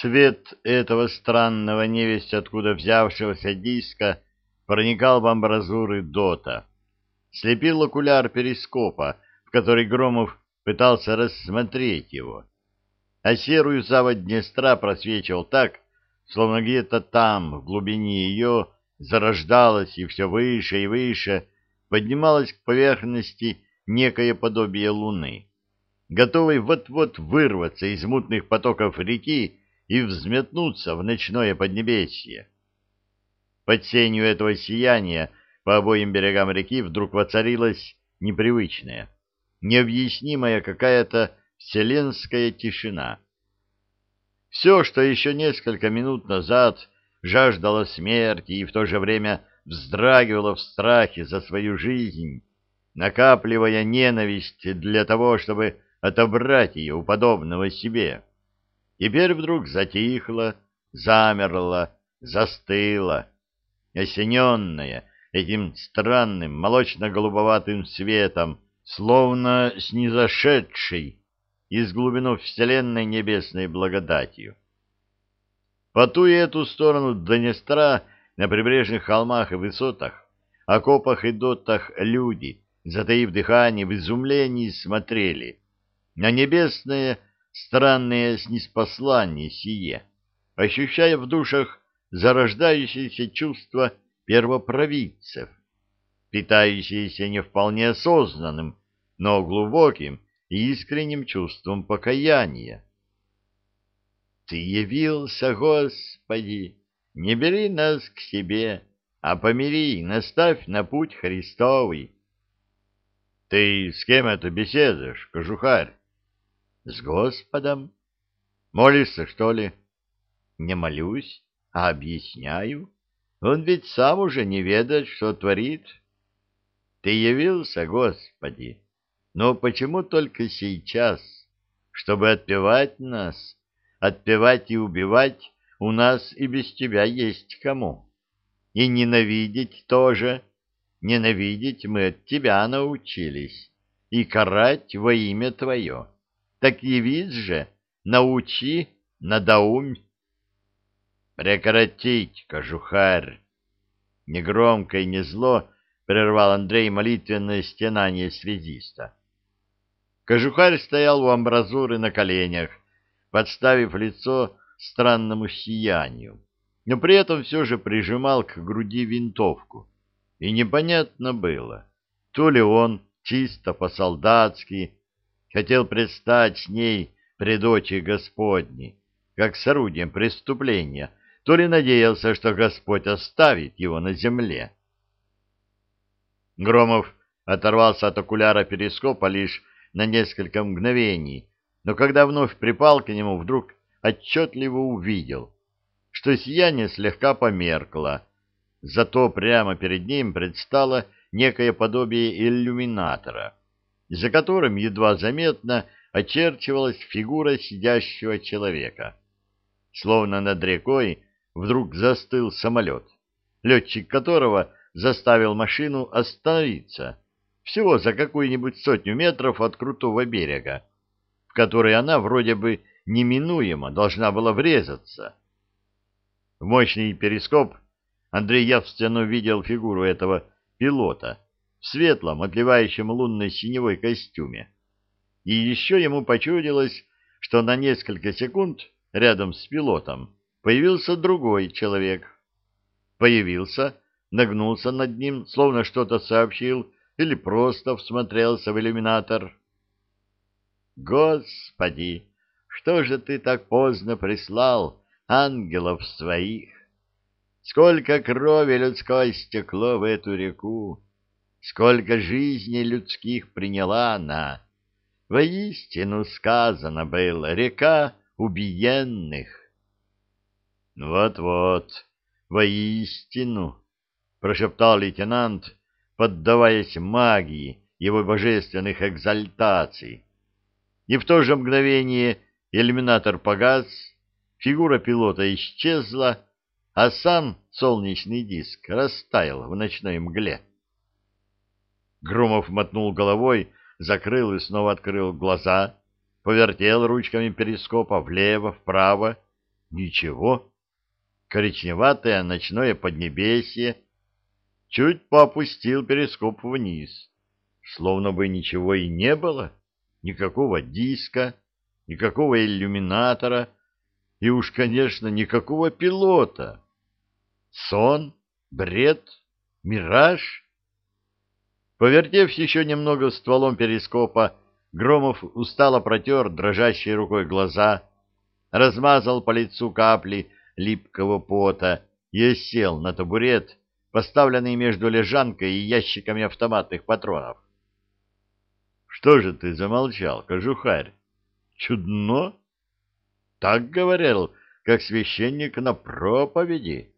Свет этого странного невесть откуда взявшегося диска проникал в амбразуры дота. Слепил окуляр перископа, в который Громов пытался рассмотреть его. А серую заводь Днестра просвечивал так, словно где-то там, в глубине ее, зарождалась и все выше и выше поднималась к поверхности некое подобие луны, готовой вот-вот вырваться из мутных потоков реки и взметнуться в ночное поднебесье. Под сенью этого сияния по обоим берегам реки вдруг воцарилась непривычная, необъяснимая какая-то вселенская тишина. Все, что еще несколько минут назад жаждало смерти и в то же время вздрагивало в страхе за свою жизнь, накапливая ненависть для того, чтобы отобрать ее у подобного себе. Теперь вдруг затихло, замерло, застыло, осененное этим странным молочно-голубоватым светом, словно снизошедший из глубины Вселенной небесной благодатью. По ту и эту сторону Донестра на прибрежных холмах и высотах, окопах и дотах люди, затаив дыхание, в изумлении смотрели на небесное странное снеспослание сие, ощущая в душах зарождающееся чувство первопровидцев, питающиеся не вполне осознанным, но глубоким и искренним чувством покаяния. Ты явился, Господи, не бери нас к себе, а помири, наставь на путь Христовый. Ты с кем это беседуешь, кожухарь? С Господом. Молишься, что ли? Не молюсь, а объясняю. Он ведь сам уже не ведает, что творит. Ты явился, Господи, но почему только сейчас, чтобы отпевать нас? Отпевать и убивать у нас и без тебя есть кому. И ненавидеть тоже. Ненавидеть мы от тебя научились. И карать во имя твое. Так явись же, научи, надоумь. Прекратить, кожухарь! Негромко и не зло прервал Андрей молитвенное стенание связиста. Кожухарь стоял у амбразуры на коленях, подставив лицо странному сиянию, но при этом все же прижимал к груди винтовку. И непонятно было, то ли он чисто по-солдатски хотел предстать с ней пред очи Господни, как с орудием преступления, то ли надеялся, что Господь оставит его на земле. Громов оторвался от окуляра перископа лишь на несколько мгновений, но когда вновь припал к нему, вдруг отчетливо увидел, что сияние слегка померкло, зато прямо перед ним предстало некое подобие иллюминатора, за которым едва заметно очерчивалась фигура сидящего человека. Словно над рекой вдруг застыл самолет, летчик которого заставил машину остановиться всего за какую-нибудь сотню метров от крутого берега, которой она вроде бы неминуемо должна была врезаться. В мощный перископ Андрей явственно видел фигуру этого пилота в светлом, отливающем лунной синевой костюме. И еще ему почудилось, что на несколько секунд рядом с пилотом появился другой человек. Появился, нагнулся над ним, словно что-то сообщил или просто всмотрелся в иллюминатор. Господи, что же ты так поздно прислал ангелов своих? Сколько крови людской стекло в эту реку, сколько жизней людских приняла она. Воистину сказано было, река убиенных. Вот-вот, воистину, прошептал лейтенант, поддаваясь магии его божественных экзальтаций и в то же мгновение иллюминатор погас, фигура пилота исчезла, а сам солнечный диск растаял в ночной мгле. Громов мотнул головой, закрыл и снова открыл глаза, повертел ручками перископа влево, вправо, Ничего. Коричневатое ночное поднебесье. Чуть поопустил перископ вниз. Словно бы ничего и не было. Никакого диска, никакого иллюминатора и уж, конечно, никакого пилота. Сон? Бред? Мираж? Повертев еще немного стволом перископа, Громов устало протер дрожащей рукой глаза, размазал по лицу капли липкого пота и сел на табурет, поставленный между лежанкой и ящиками автоматных патронов. — Что же ты замолчал, кожухарь? Чудно? Так говорил, как священник на проповеди.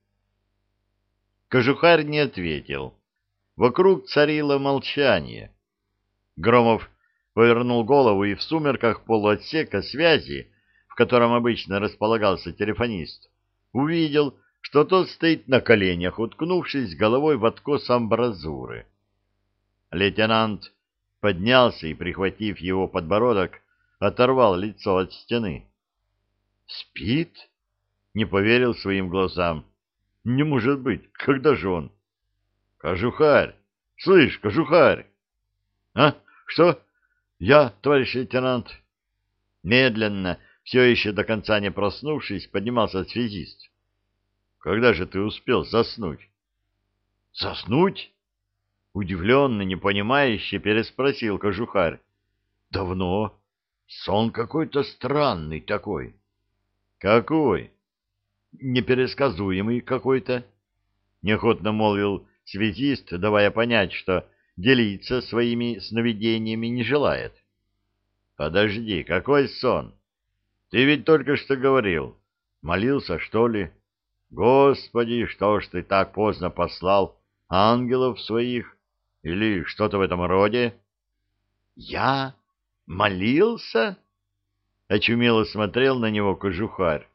Кожухарь не ответил. Вокруг царило молчание. Громов повернул голову и в сумерках полуотсека связи, в котором обычно располагался телефонист, увидел, что тот стоит на коленях, уткнувшись головой в откос амбразуры. Лейтенант поднялся и, прихватив его подбородок, оторвал лицо от стены. «Спит?» — не поверил своим глазам. «Не может быть! Когда же он?» Кожухарь! Слышь, кожухарь! А? Что? Я, товарищ лейтенант. Медленно, все еще до конца не проснувшись, поднимался связист. Когда же ты успел заснуть? Заснуть? Удивленно, непонимающе переспросил кожухарь. Давно. Сон какой-то странный такой. Какой? Непересказуемый какой-то. Неохотно молвил связист, давая понять, что делиться своими сновидениями не желает. «Подожди, какой сон? Ты ведь только что говорил. Молился, что ли? Господи, что ж ты так поздно послал ангелов своих? Или что-то в этом роде?» «Я? Молился?» Очумело смотрел на него кожухарь.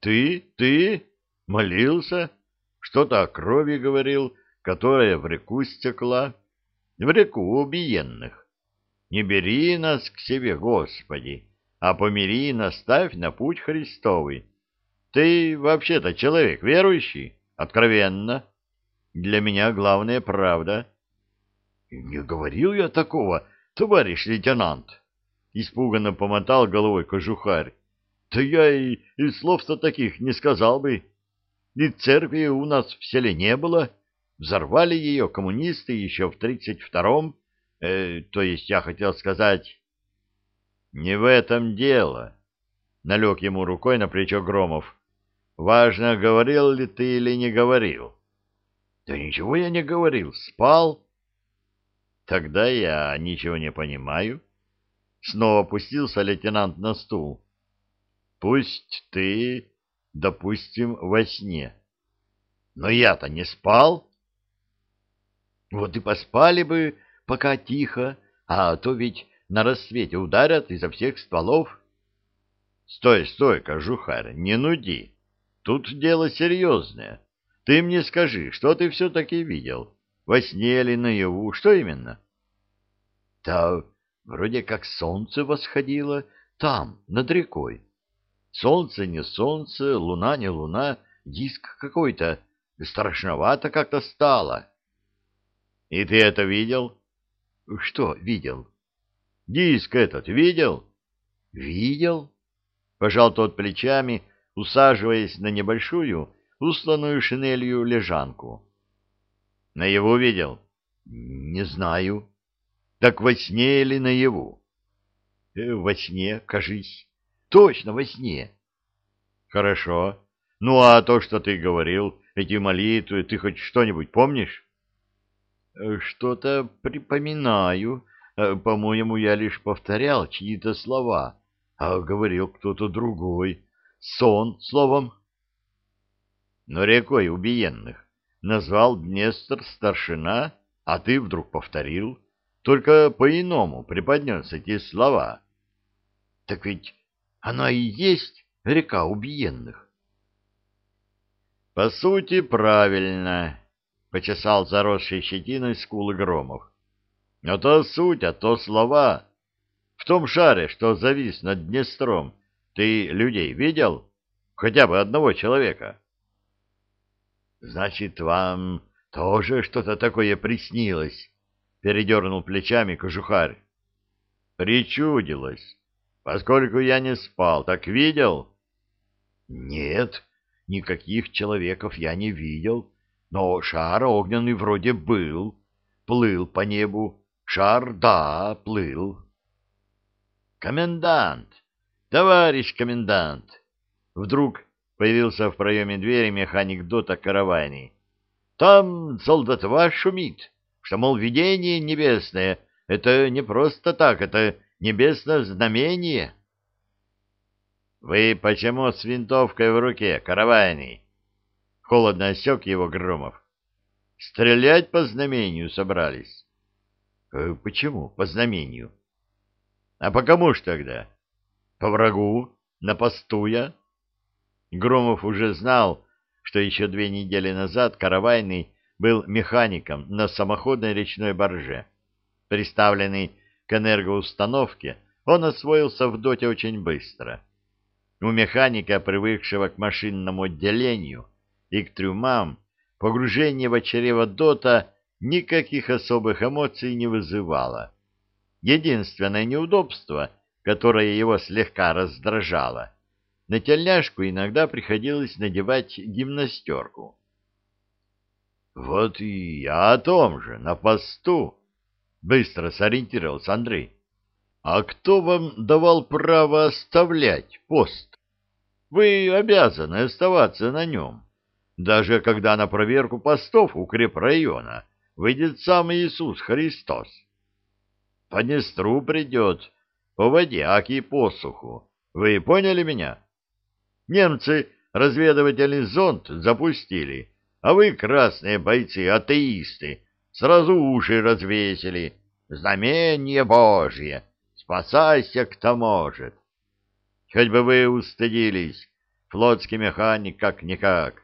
«Ты? Ты? Молился? Что-то о крови говорил?» Которая в реку стекла, в реку убиенных. Не бери нас к себе, Господи, а помири и наставь на путь Христовый. Ты вообще-то человек верующий, откровенно. Для меня главная правда. — Не говорил я такого, товарищ лейтенант, — испуганно помотал головой кожухарь. — Да я и, и слов-то таких не сказал бы. И церкви у нас в селе не было. — Взорвали ее коммунисты еще в 32-м, э, то есть я хотел сказать... Не в этом дело, налег ему рукой на плечо Громов. Важно, говорил ли ты или не говорил. Да ничего я не говорил, спал. Тогда я ничего не понимаю. Снова опустился лейтенант на стул. Пусть ты, допустим, во сне. Но я-то не спал. Вот и поспали бы, пока тихо, а то ведь на рассвете ударят изо всех стволов. Стой, стой, кожухарь, не нуди. Тут дело серьезное. Ты мне скажи, что ты все-таки видел? Во сне или наяву? Что именно? Да вроде как солнце восходило там, над рекой. Солнце не солнце, луна не луна, диск какой-то. Страшновато как-то стало. И ты это видел? Что видел? Диск этот видел? Видел? Пожал тот плечами, усаживаясь на небольшую, усланную шинелью лежанку. Наяву видел? Не знаю. Так во сне или наяву? Э, во сне, кажись. Точно во сне. Хорошо. Ну, а то, что ты говорил, эти молитвы, ты хоть что-нибудь помнишь? Э, что-то припоминаю. Э, по-моему, я лишь повторял чьи-то слова, а говорил кто-то другой. Сон, словом. Но рекой убиенных назвал Днестр старшина, а ты вдруг повторил, только по-иному преподнес эти слова. Так ведь она и есть река убиенных. По сути, правильно, почесал заросшей щетиной скулы Громов. А то суть, а то слова. В том шаре, что завис над Днестром, ты людей видел? хотя бы одного человека. — Значит, вам тоже что-то такое приснилось? — передернул плечами кожухарь. — Причудилось. Поскольку я не спал, так видел? — Нет, никаких человеков я не видел, но шар огненный вроде был, плыл по небу. Шар, да, плыл. — Комендант! Товарищ комендант! Вдруг появился в проеме двери механик Дота Каравани. Там солдатва шумит, что, мол, видение небесное — это не просто так, это небесное знамение. — Вы почему с винтовкой в руке, Каравайный? Холодно осек его Громов. — Стрелять по знамению собрались. «Э, — Почему по знамению? — А по кому ж тогда? — По врагу, на посту я. Громов уже знал, что еще две недели назад Каравайный был механиком на самоходной речной барже. Приставленный к энергоустановке, он освоился в доте очень быстро. У механика, привыкшего к машинному отделению и к трюмам, погружение в чрево дота никаких особых эмоций не вызывало. Единственное неудобство, которое его слегка раздражало, на тельняшку иногда приходилось надевать гимнастерку. «Вот и я о том же, на посту!» — быстро сориентировался Андрей. «А кто вам давал право оставлять пост? Вы обязаны оставаться на нем, даже когда на проверку постов укрепрайона выйдет сам Иисус Христос. По Днестру придет, по воде, аки посуху. Вы поняли меня?» Немцы разведывательный зонд запустили, а вы, красные бойцы, атеисты, сразу уши развесили. Знамение Божье! Спасайся, кто может! Хоть бы вы устыдились, флотский механик как-никак. —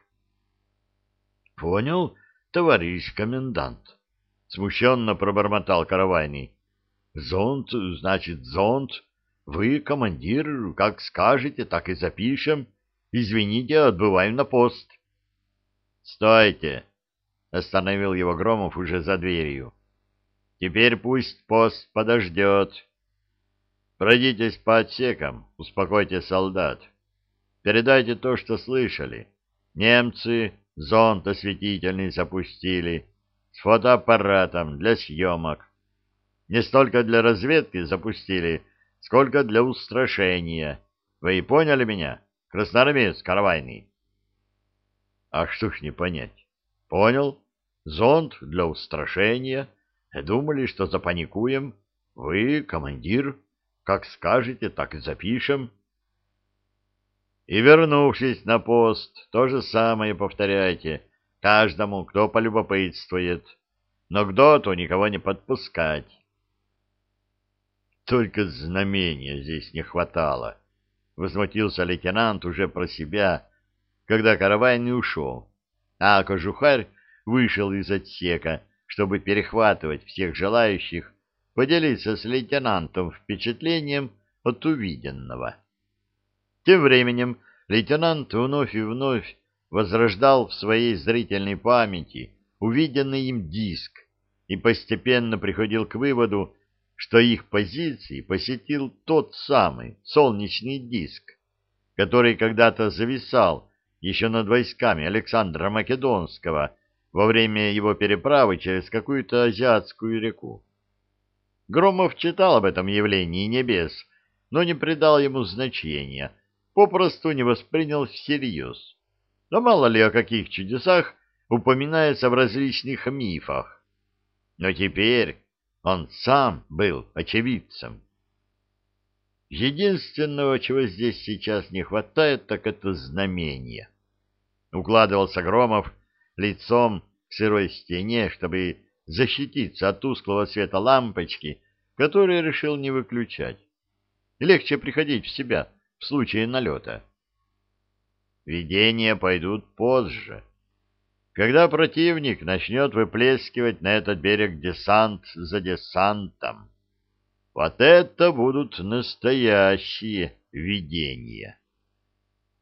Понял, товарищ комендант? — смущенно пробормотал Каравайный. — Зонт, значит, зонт. Вы, командир, как скажете, так и запишем. Извините, отбываем на пост. Стойте! Остановил его Громов уже за дверью. Теперь пусть пост подождет. Пройдитесь по отсекам, успокойте солдат. Передайте то, что слышали. Немцы зонт осветительный запустили с фотоаппаратом для съемок. Не столько для разведки запустили, сколько для устрашения. Вы поняли меня, красноармеец Каравайный? А что ж не понять? Понял. Зонд для устрашения. Думали, что запаникуем. Вы, командир, как скажете, так и запишем. И, вернувшись на пост, то же самое повторяйте каждому, кто полюбопытствует. Но к доту никого не подпускать. Только знамения здесь не хватало. Возмутился лейтенант уже про себя, когда каравай ушел, а кожухарь вышел из отсека, чтобы перехватывать всех желающих поделиться с лейтенантом впечатлением от увиденного. Тем временем лейтенант вновь и вновь возрождал в своей зрительной памяти увиденный им диск и постепенно приходил к выводу, что их позиции посетил тот самый солнечный диск, который когда-то зависал еще над войсками Александра Македонского во время его переправы через какую-то азиатскую реку. Громов читал об этом явлении небес, но не придал ему значения, попросту не воспринял всерьез. Да мало ли о каких чудесах упоминается в различных мифах. Но теперь он сам был очевидцем. Единственного, чего здесь сейчас не хватает, так это знамение. Укладывался Громов лицом к сырой стене, чтобы защититься от тусклого света лампочки, которую решил не выключать. Легче приходить в себя в случае налета. Видения пойдут позже когда противник начнет выплескивать на этот берег десант за десантом. Вот это будут настоящие видения.